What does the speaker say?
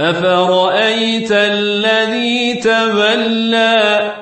أفرأيت الذي تولى